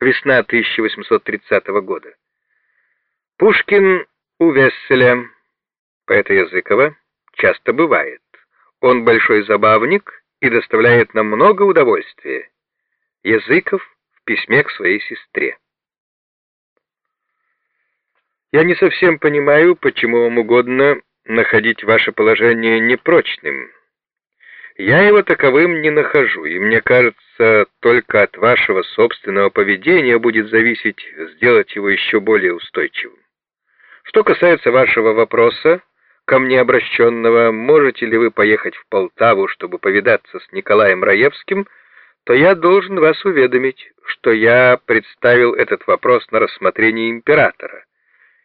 Весна 1830 года. Пушкин у Весселя, поэта Языкова, часто бывает. Он большой забавник и доставляет нам много удовольствия. Языков в письме к своей сестре. Я не совсем понимаю, почему вам угодно находить ваше положение непрочным. Я его таковым не нахожу, и мне кажется, только от вашего собственного поведения будет зависеть сделать его еще более устойчивым. Что касается вашего вопроса, ко мне обращенного, можете ли вы поехать в Полтаву, чтобы повидаться с Николаем Раевским, то я должен вас уведомить, что я представил этот вопрос на рассмотрение императора,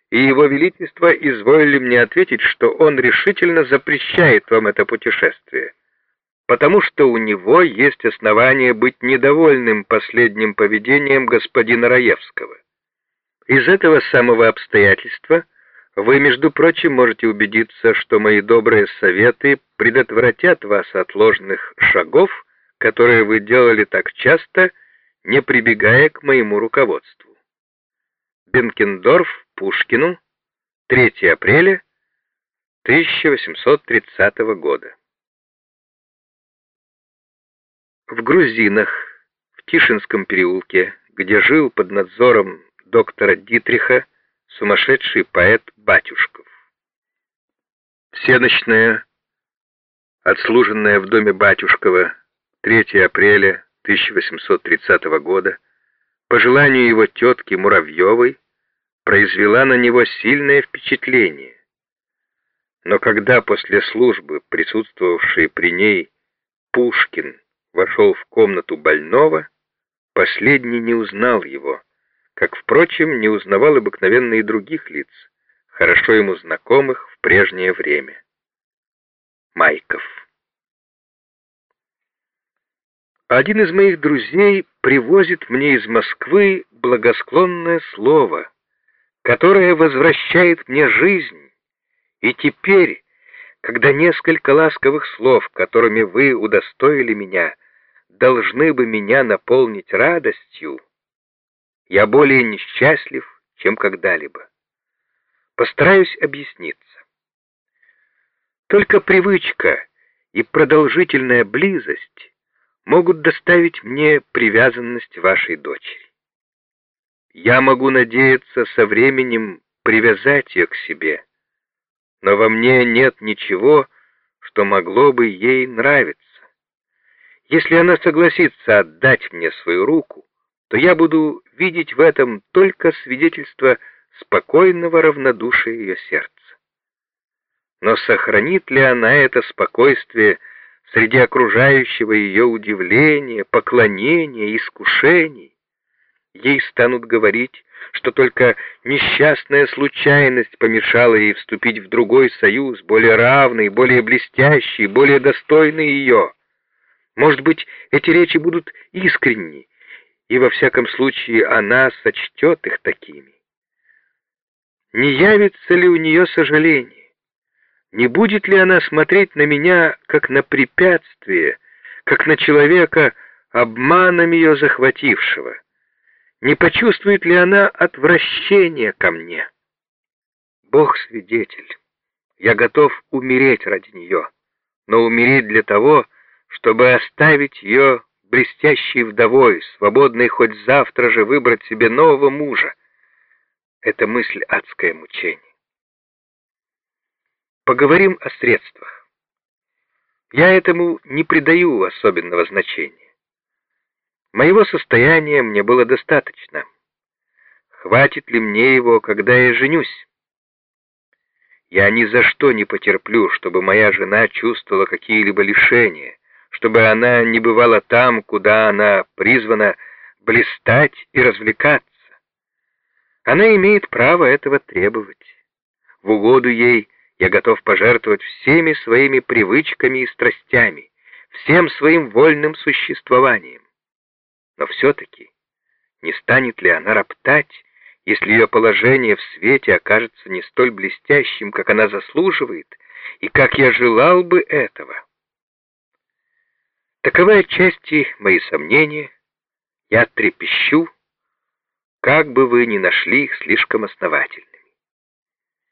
и его величество изволили мне ответить, что он решительно запрещает вам это путешествие, потому что у него есть основания быть недовольным последним поведением господина Раевского. Из этого самого обстоятельства вы, между прочим, можете убедиться, что мои добрые советы предотвратят вас от ложных шагов, которые вы делали так часто, не прибегая к моему руководству. Бенкендорф Пушкину, 3 апреля 1830 года. В Грузинах, в Тишинском переулке, где жил под надзором доктора Дитриха, сумасшедший поэт Батюшков. Всеночная, отслуженная в доме Батюшкова 3 апреля 1830 года, по желанию его тетки Муравьевой, произвела на него сильное впечатление. Но когда после службы, присутствовавший при ней, Пушкин вошел в комнату больного, последний не узнал его, как, впрочем, не узнавал обыкновенно и других лиц, хорошо ему знакомых в прежнее время. Майков. Один из моих друзей привозит мне из Москвы благосклонное слово, которое возвращает мне жизнь, и теперь, когда несколько ласковых слов, которыми вы удостоили меня, должны бы меня наполнить радостью, я более несчастлив, чем когда-либо. Постараюсь объясниться. Только привычка и продолжительная близость могут доставить мне привязанность вашей дочери. Я могу надеяться со временем привязать ее к себе, но во мне нет ничего, что могло бы ей нравиться. Если она согласится отдать мне свою руку, то я буду видеть в этом только свидетельство спокойного равнодушия ее сердца. Но сохранит ли она это спокойствие среди окружающего ее удивления, поклонения, искушений? Ей станут говорить, что только несчастная случайность помешала ей вступить в другой союз, более равный, более блестящий, более достойный ее. Может быть, эти речи будут искренни, и во всяком случае она сочтет их такими. Не явится ли у нее сожаление? Не будет ли она смотреть на меня, как на препятствие, как на человека, обманом ее захватившего? Не почувствует ли она отвращение ко мне? Бог свидетель, я готов умереть ради нее, но умереть для того, чтобы оставить ее блестящей вдовой, свободной хоть завтра же выбрать себе нового мужа. Это мысль адское мучение. Поговорим о средствах. Я этому не придаю особенного значения. Моего состояния мне было достаточно. Хватит ли мне его, когда я женюсь? Я ни за что не потерплю, чтобы моя жена чувствовала какие-либо лишения, чтобы она не бывала там, куда она призвана блистать и развлекаться. Она имеет право этого требовать. В угоду ей я готов пожертвовать всеми своими привычками и страстями, всем своим вольным существованием. Но все-таки не станет ли она роптать, если ее положение в свете окажется не столь блестящим, как она заслуживает, и как я желал бы этого? Таковы отчасти мои сомнения. Я трепещу, как бы вы ни нашли их слишком основательными.